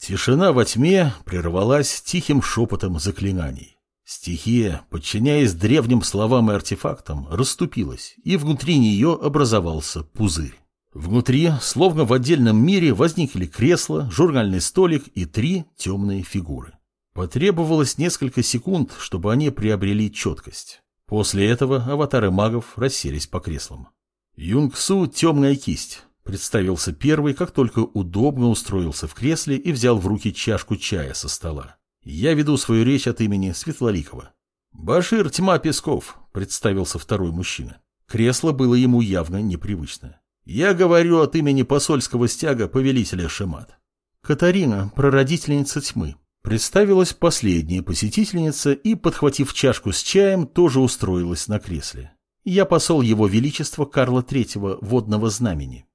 Тишина во тьме прервалась тихим шепотом заклинаний. Стихия, подчиняясь древним словам и артефактам, расступилась, и внутри нее образовался пузырь. Внутри, словно в отдельном мире, возникли кресла, журнальный столик и три темные фигуры. Потребовалось несколько секунд, чтобы они приобрели четкость. После этого аватары магов расселись по креслам. Юнгсу «Темная кисть» представился первый, как только удобно устроился в кресле и взял в руки чашку чая со стола. Я веду свою речь от имени Светлоликова. «Башир Тьма Песков», — представился второй мужчина. Кресло было ему явно непривычно. «Я говорю от имени посольского стяга повелителя Шемат». Катарина, прародительница тьмы, представилась последняя посетительница и, подхватив чашку с чаем, тоже устроилась на кресле. Я посол его величества Карла Третьего водного знамени.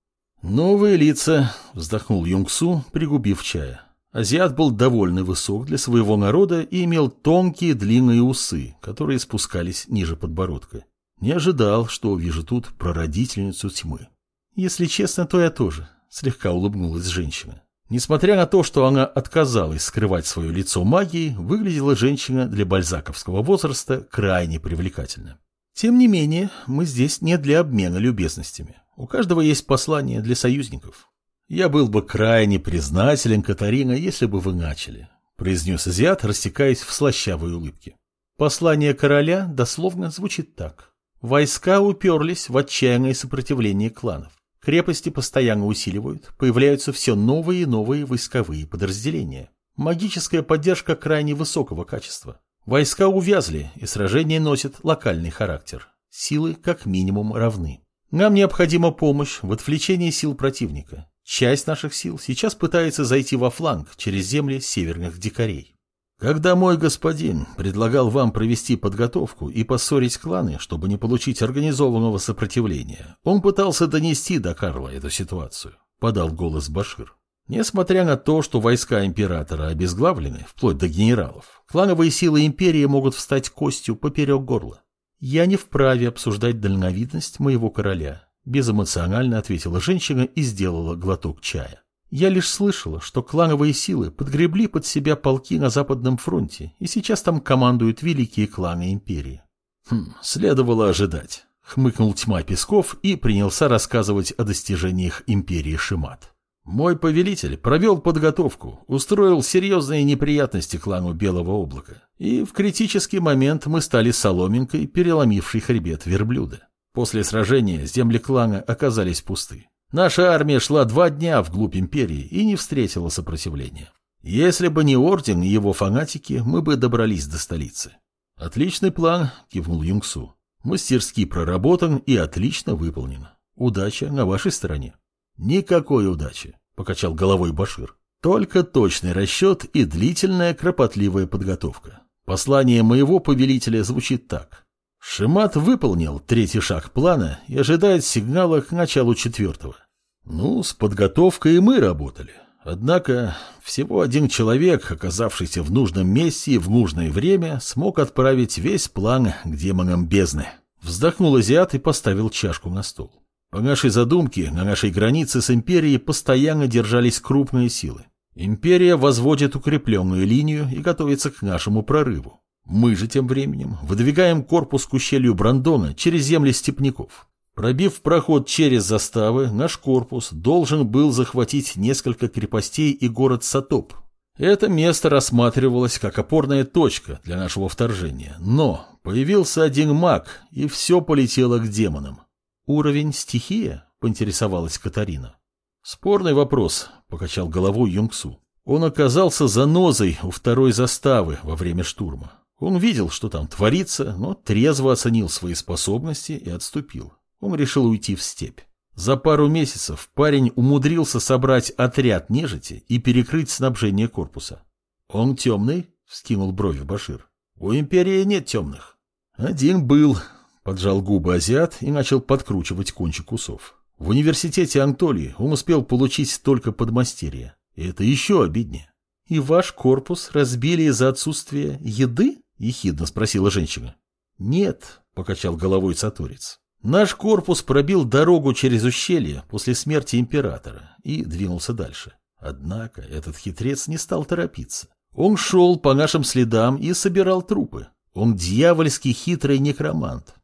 «Новые лица», — вздохнул Юнгсу, пригубив чая. Азиат был довольно высок для своего народа и имел тонкие длинные усы, которые спускались ниже подбородка. Не ожидал, что увижу тут прародительницу тьмы. Если честно, то я тоже, слегка улыбнулась женщина. Несмотря на то, что она отказалась скрывать свое лицо магией, выглядела женщина для бальзаковского возраста крайне привлекательно. Тем не менее, мы здесь не для обмена любезностями. У каждого есть послание для союзников. «Я был бы крайне признателен, Катарина, если бы вы начали», — произнес азиат, растекаясь в слащавой улыбке. Послание короля дословно звучит так. Войска уперлись в отчаянное сопротивление кланов. Крепости постоянно усиливают, появляются все новые и новые войсковые подразделения. Магическая поддержка крайне высокого качества. Войска увязли, и сражение носит локальный характер. Силы как минимум равны. Нам необходима помощь в отвлечении сил противника. Часть наших сил сейчас пытается зайти во фланг через земли северных дикарей. Когда мой господин предлагал вам провести подготовку и поссорить кланы, чтобы не получить организованного сопротивления, он пытался донести до Карла эту ситуацию, подал голос Башир. Несмотря на то, что войска императора обезглавлены, вплоть до генералов, клановые силы империи могут встать костью поперек горла. Я не вправе обсуждать дальновидность моего короля, Безэмоционально ответила женщина и сделала глоток чая. Я лишь слышала, что клановые силы подгребли под себя полки на Западном фронте, и сейчас там командуют великие кланы империи. Хм, следовало ожидать. Хмыкнул тьма Песков и принялся рассказывать о достижениях империи Шимат. Мой повелитель провел подготовку, устроил серьезные неприятности клану Белого облака, и в критический момент мы стали соломинкой, переломившей хребет верблюда. После сражения земли клана оказались пусты. Наша армия шла два дня вглубь империи и не встретила сопротивления. Если бы не орден и его фанатики, мы бы добрались до столицы. Отличный план, кивнул Юнгсу. Мастерски проработан и отлично выполнен. Удача на вашей стороне. Никакой удачи, покачал головой Башир. Только точный расчет и длительная кропотливая подготовка. Послание моего повелителя звучит так. Шимат выполнил третий шаг плана и ожидает сигнала к началу четвертого. Ну, с подготовкой и мы работали. Однако всего один человек, оказавшийся в нужном месте и в нужное время, смог отправить весь план к демонам бездны. Вздохнул азиат и поставил чашку на стол. По нашей задумке, на нашей границе с империей постоянно держались крупные силы. Империя возводит укрепленную линию и готовится к нашему прорыву. Мы же тем временем выдвигаем корпус к ущелью Брандона через земли степняков. Пробив проход через заставы, наш корпус должен был захватить несколько крепостей и город Сатоп. Это место рассматривалось как опорная точка для нашего вторжения, но появился один маг, и все полетело к демонам. «Уровень стихия?» — поинтересовалась Катарина. «Спорный вопрос», — покачал головой Юнгсу. Он оказался занозой у второй заставы во время штурма. Он видел, что там творится, но трезво оценил свои способности и отступил. Он решил уйти в степь. За пару месяцев парень умудрился собрать отряд нежити и перекрыть снабжение корпуса. «Он темный?» — вскинул брови Башир. «У империи нет темных». «Один был», — поджал губы азиат и начал подкручивать кончик усов. «В университете Антолии он успел получить только подмастерье. И это еще обиднее». «И ваш корпус разбили из-за отсутствия еды?» — ехидно спросила женщина. «Нет», — покачал головой Цатурец. «Наш корпус пробил дорогу через ущелье после смерти императора и двинулся дальше. Однако этот хитрец не стал торопиться. Он шел по нашим следам и собирал трупы. Он дьявольский хитрый некромант.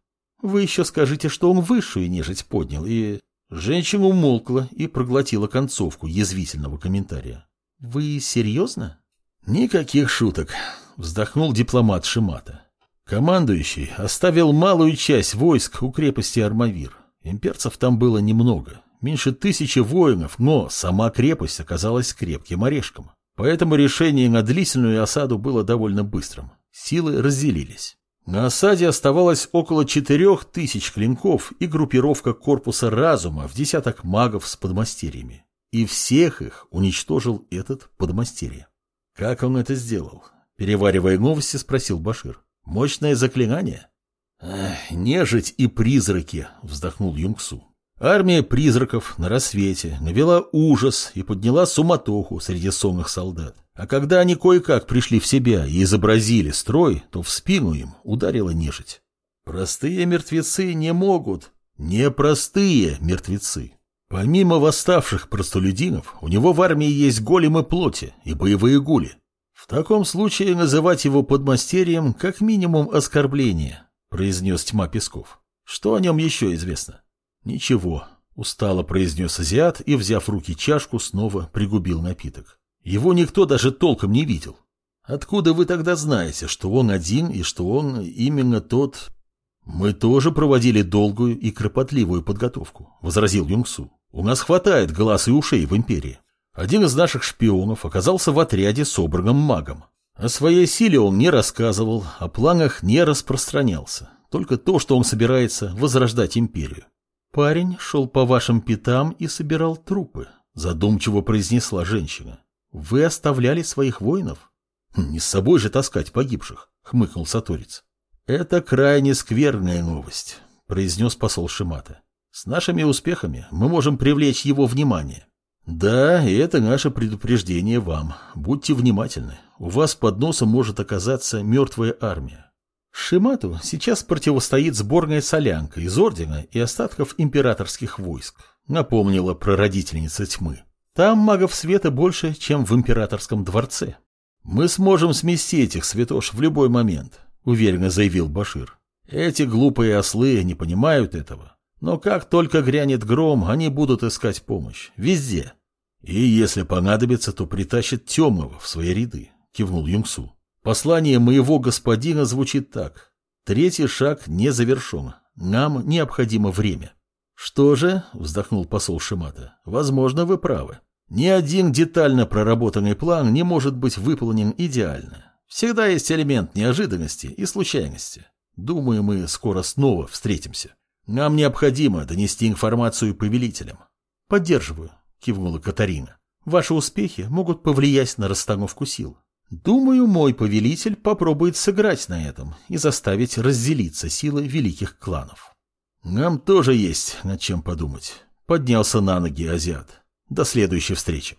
Вы еще скажите, что он высшую нежить поднял, и... Женщина умолкла и проглотила концовку язвительного комментария. «Вы серьезно?» «Никаких шуток», — вздохнул дипломат Шимата. Командующий оставил малую часть войск у крепости Армавир. Имперцев там было немного, меньше тысячи воинов, но сама крепость оказалась крепким орешком. Поэтому решение на длительную осаду было довольно быстрым. Силы разделились. На осаде оставалось около четырех тысяч клинков и группировка корпуса разума в десяток магов с подмастерьями. И всех их уничтожил этот подмастерье. Как он это сделал? Переваривая новости, спросил Башир. Мощное заклинание? «Нежить и призраки», — вздохнул Юнгсу. Армия призраков на рассвете навела ужас и подняла суматоху среди сонных солдат. А когда они кое-как пришли в себя и изобразили строй, то в спину им ударила нежить. Простые мертвецы не могут. Непростые мертвецы. Помимо восставших простолюдинов, у него в армии есть големы плоти и боевые гули. В таком случае называть его подмастерьем как минимум оскорбление, произнес тьма Песков. Что о нем еще известно? Ничего, устало произнес азиат и, взяв в руки чашку, снова пригубил напиток. Его никто даже толком не видел. Откуда вы тогда знаете, что он один и что он именно тот... Мы тоже проводили долгую и кропотливую подготовку, возразил Юнгсу. У нас хватает глаз и ушей в империи. Один из наших шпионов оказался в отряде с обрагом-магом. О своей силе он не рассказывал, о планах не распространялся. Только то, что он собирается возрождать империю. «Парень шел по вашим пятам и собирал трупы», — задумчиво произнесла женщина. «Вы оставляли своих воинов?» «Не с собой же таскать погибших», — хмыкнул Саторец. «Это крайне скверная новость», — произнес посол Шимата. «С нашими успехами мы можем привлечь его внимание. Да, и это наше предупреждение вам. Будьте внимательны. У вас под носом может оказаться мертвая армия. Шимату сейчас противостоит сборная солянка из Ордена и остатков императорских войск, напомнила прародительница тьмы. Там магов света больше, чем в императорском дворце. Мы сможем смести этих святош в любой момент, уверенно заявил Башир. Эти глупые ослы не понимают этого. Но как только грянет гром, они будут искать помощь. Везде. И если понадобится, то притащат темного в свои ряды, кивнул Юнгсу. Послание моего господина звучит так. Третий шаг не завершен. Нам необходимо время. Что же, вздохнул посол Шимата, возможно, вы правы. Ни один детально проработанный план не может быть выполнен идеально. Всегда есть элемент неожиданности и случайности. Думаю, мы скоро снова встретимся. Нам необходимо донести информацию повелителям. Поддерживаю, кивнула Катарина. Ваши успехи могут повлиять на расстановку сил. Думаю, мой повелитель попробует сыграть на этом и заставить разделиться силы великих кланов. Нам тоже есть над чем подумать. Поднялся на ноги азиат. До следующей встречи.